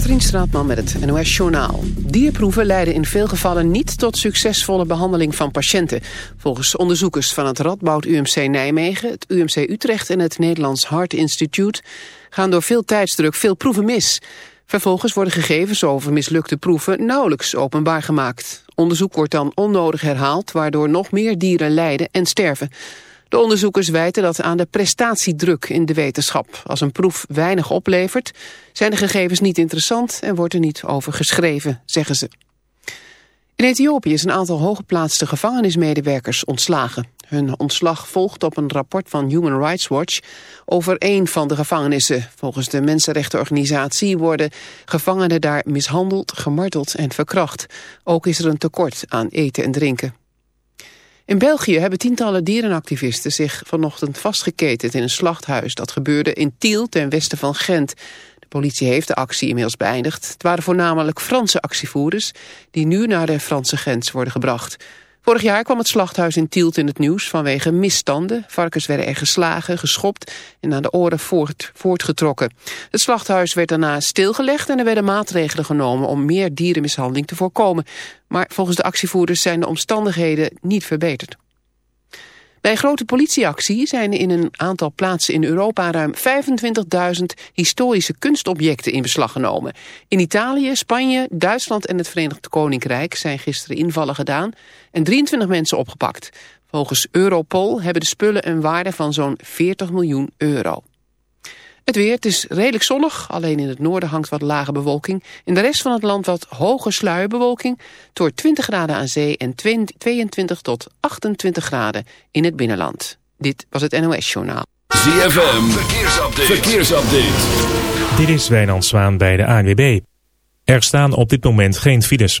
Katrien Straatman met het NOS Journaal. Dierproeven leiden in veel gevallen niet tot succesvolle behandeling van patiënten. Volgens onderzoekers van het Radboud UMC Nijmegen, het UMC Utrecht en het Nederlands Hart Institute gaan door veel tijdsdruk veel proeven mis. Vervolgens worden gegevens over mislukte proeven nauwelijks openbaar gemaakt. Onderzoek wordt dan onnodig herhaald, waardoor nog meer dieren lijden en sterven. De onderzoekers wijten dat aan de prestatiedruk in de wetenschap. Als een proef weinig oplevert, zijn de gegevens niet interessant en wordt er niet over geschreven, zeggen ze. In Ethiopië is een aantal hooggeplaatste gevangenismedewerkers ontslagen. Hun ontslag volgt op een rapport van Human Rights Watch over één van de gevangenissen. Volgens de mensenrechtenorganisatie worden gevangenen daar mishandeld, gemarteld en verkracht. Ook is er een tekort aan eten en drinken. In België hebben tientallen dierenactivisten zich vanochtend vastgeketend in een slachthuis. Dat gebeurde in Tiel ten westen van Gent. De politie heeft de actie inmiddels beëindigd. Het waren voornamelijk Franse actievoerders die nu naar de Franse grens worden gebracht. Vorig jaar kwam het slachthuis in Tielt in het nieuws vanwege misstanden. Varkens werden er geslagen, geschopt en aan de oren voort, voortgetrokken. Het slachthuis werd daarna stilgelegd en er werden maatregelen genomen om meer dierenmishandeling te voorkomen. Maar volgens de actievoerders zijn de omstandigheden niet verbeterd. Bij een grote politieactie zijn in een aantal plaatsen in Europa ruim 25.000 historische kunstobjecten in beslag genomen. In Italië, Spanje, Duitsland en het Verenigd Koninkrijk zijn gisteren invallen gedaan en 23 mensen opgepakt. Volgens Europol hebben de spullen een waarde van zo'n 40 miljoen euro. Het weer, het is redelijk zonnig. Alleen in het noorden hangt wat lage bewolking. In de rest van het land wat hoge sluierbewolking. Door 20 graden aan zee en 22 tot 28 graden in het binnenland. Dit was het NOS Journaal. ZFM, verkeersupdate. verkeersupdate. Dit is Wijnand Zwaan bij de ANWB. Er staan op dit moment geen files.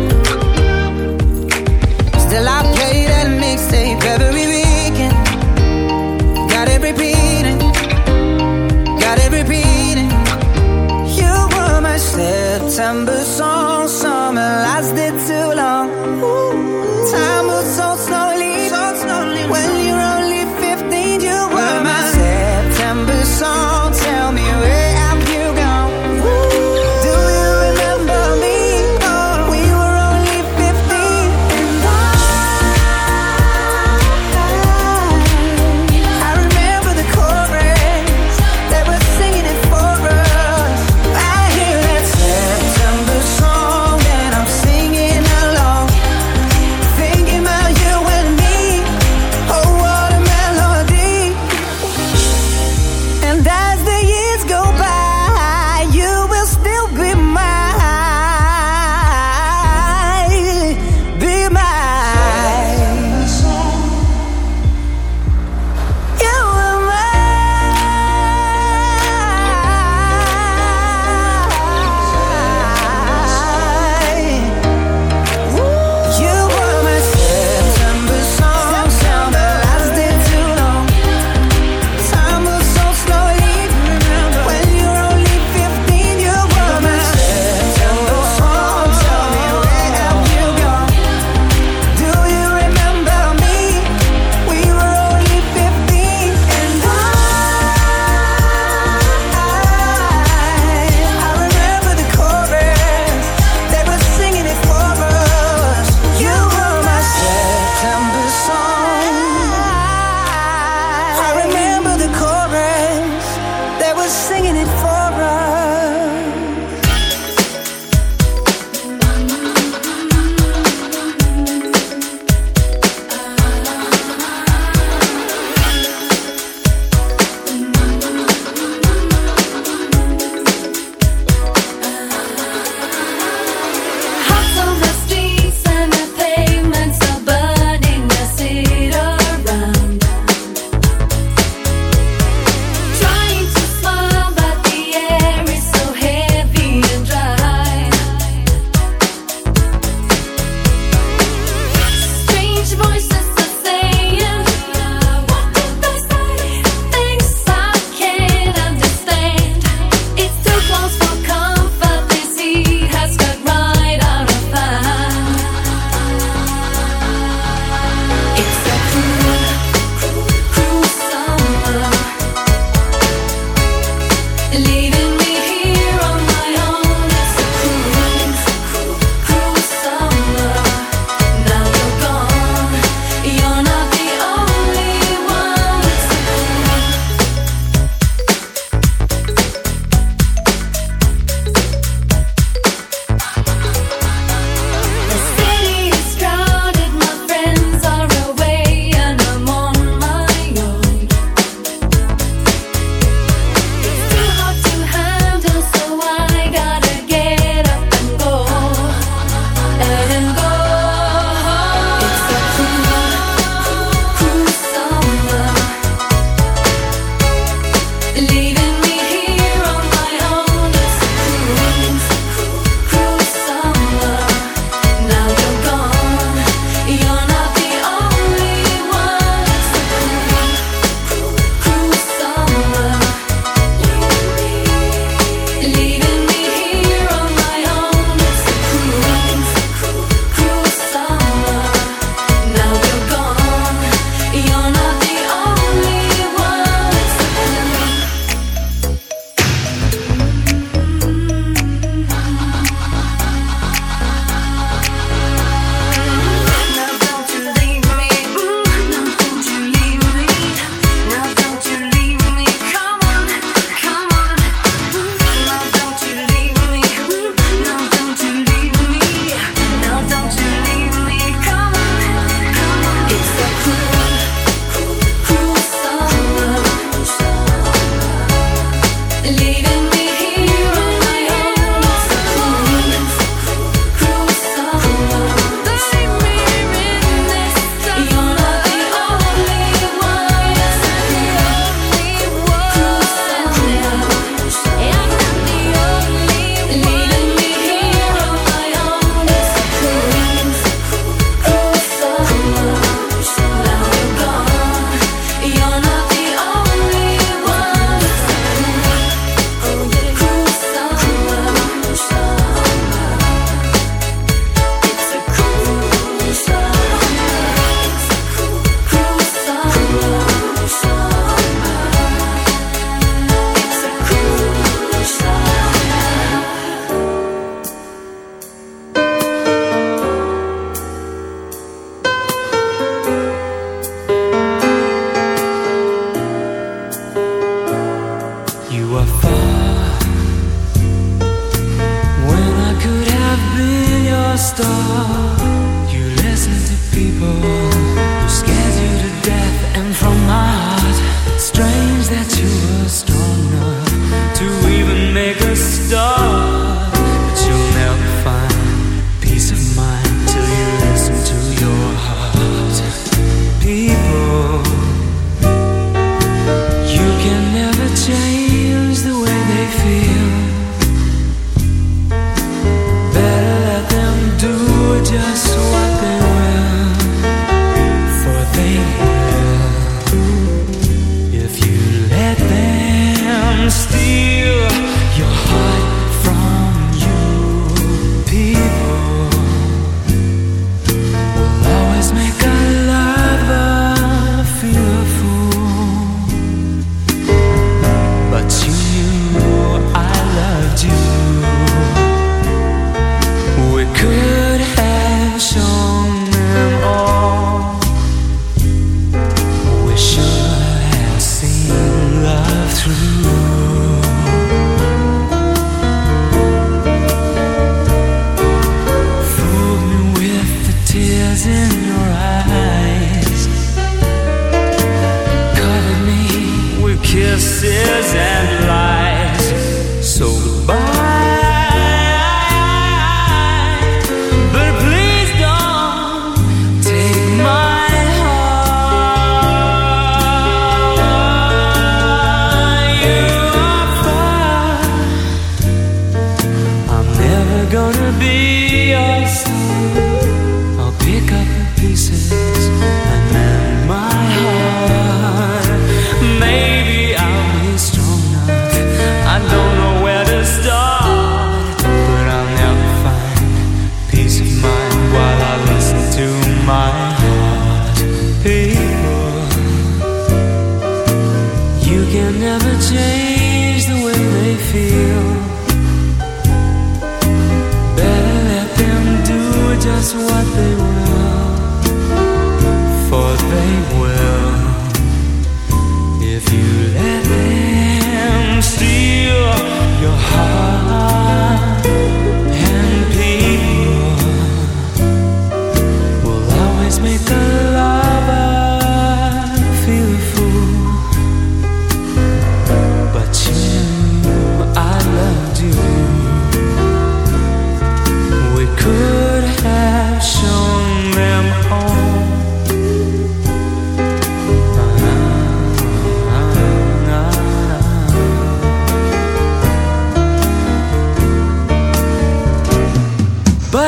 remember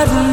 sudden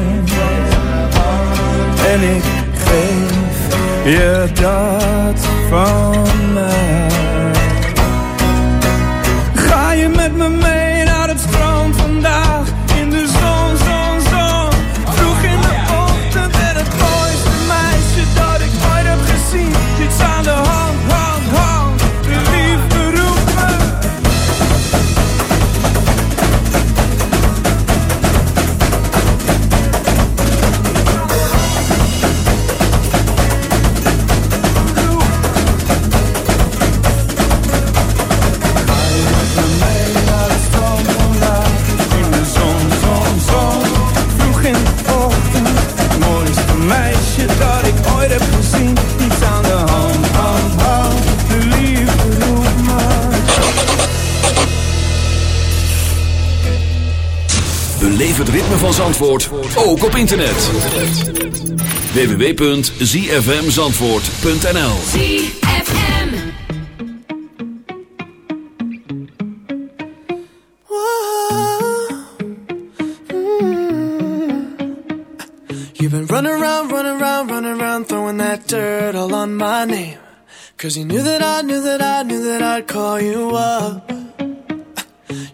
en ik geef je dat van mij. van Zandvoort ook op internet. www.zfmzandvoort.nl You've been running around, running around, running around Throwing that dirt all on my name. Cause you knew that I, knew that I, knew that I'd call you up.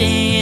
stay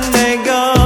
they go.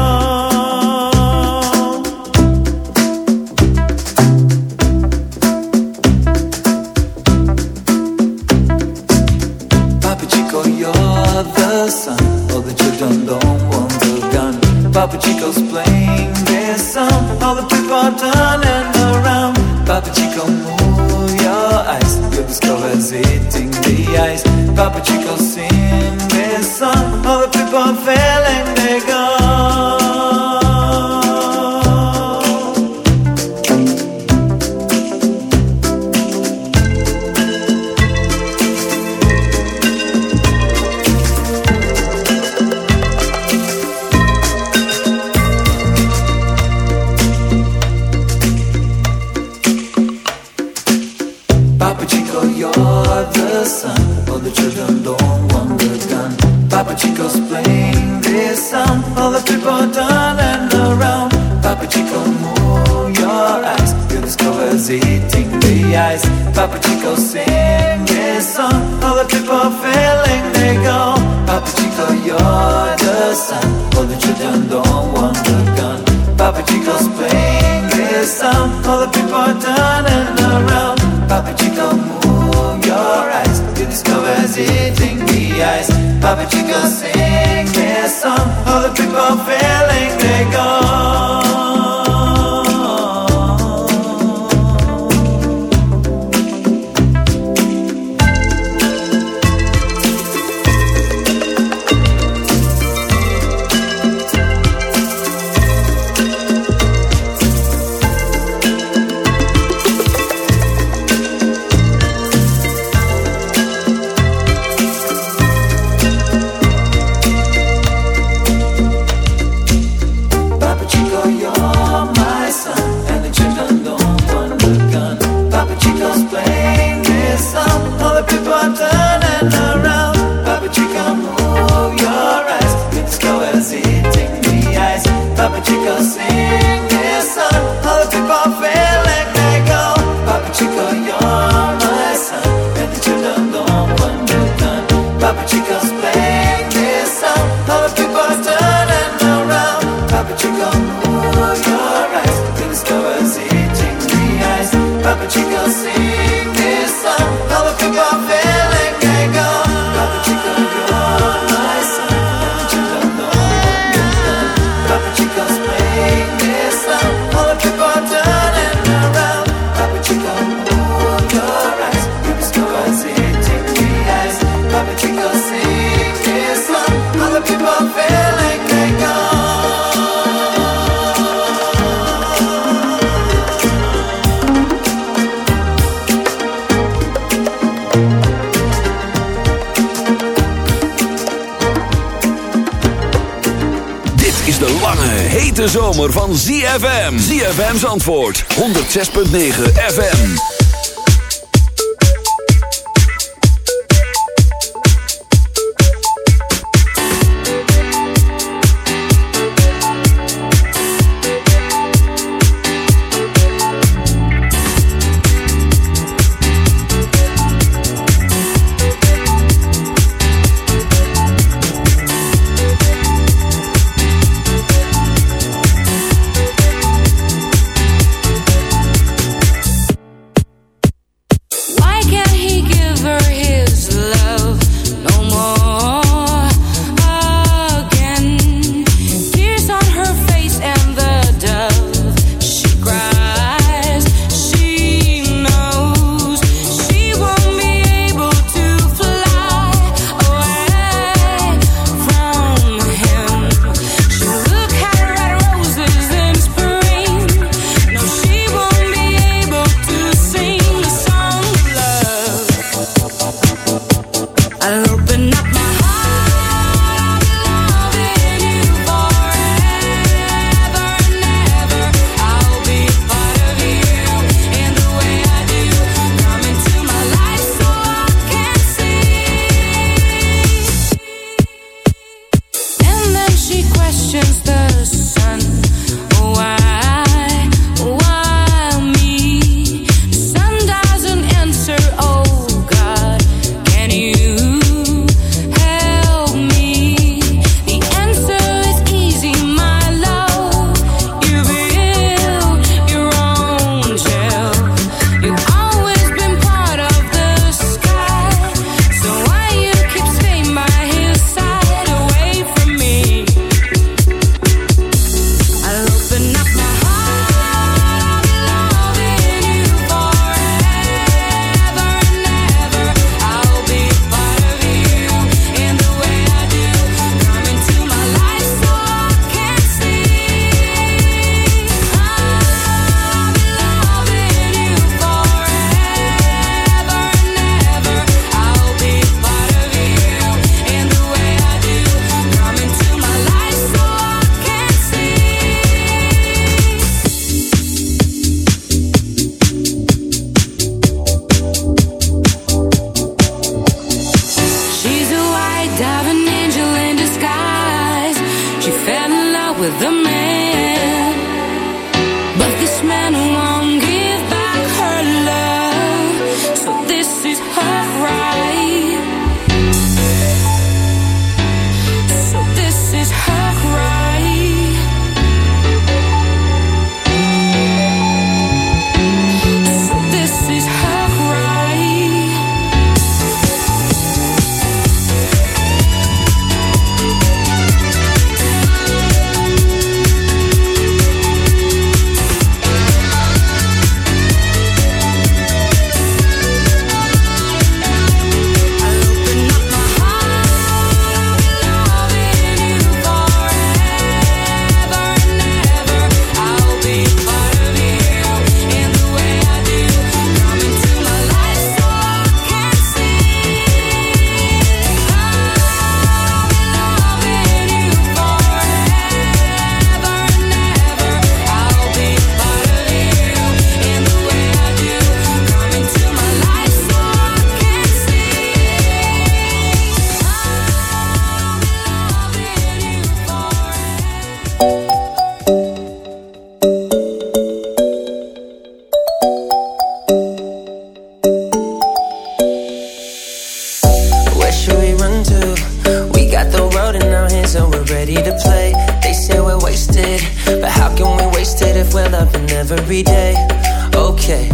6.9, FM. every day. Okay,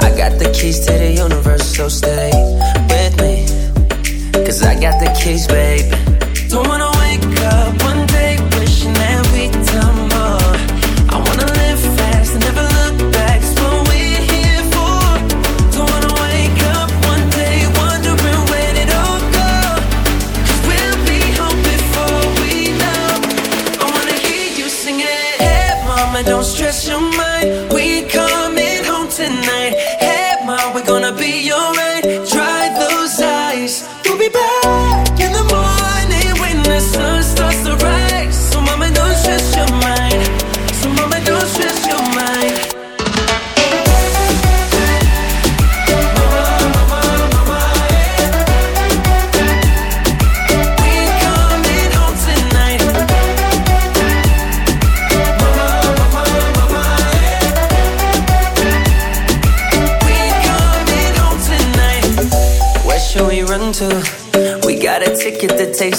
I got the keys to the universe, so stay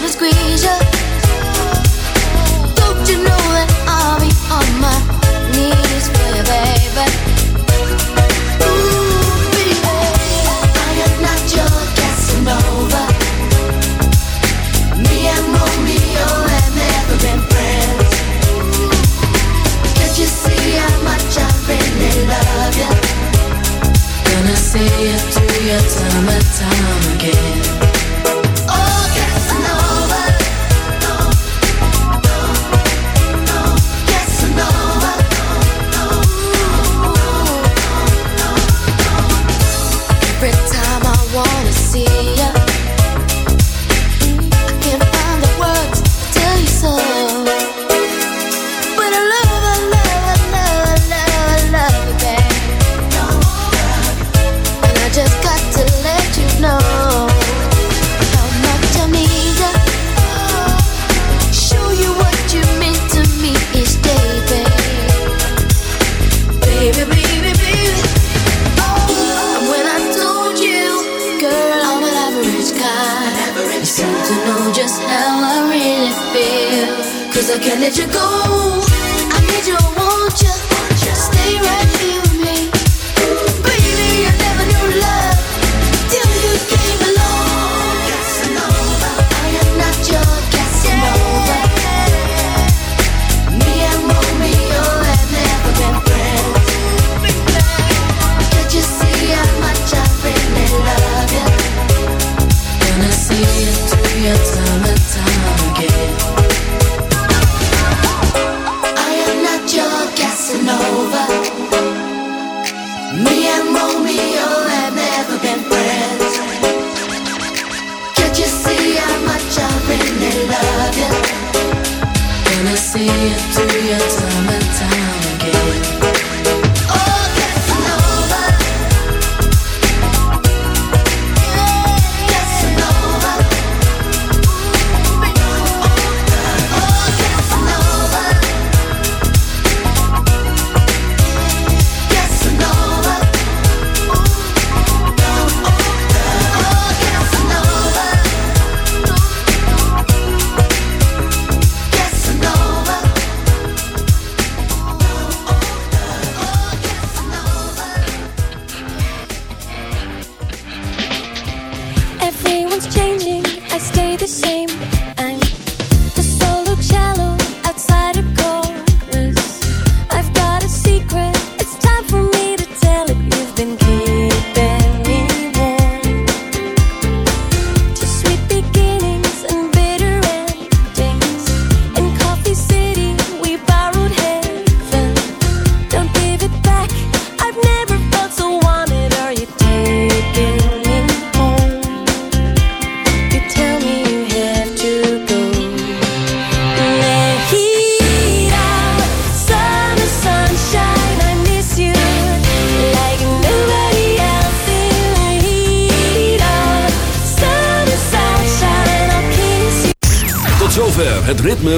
ever squeeze you. Don't you know that I'll be on my knees for you, baby? Ooh, baby, I am not your Casanova. Me and Romeo have never been friends. Can't you see how much I love you? Gonna say it you, see.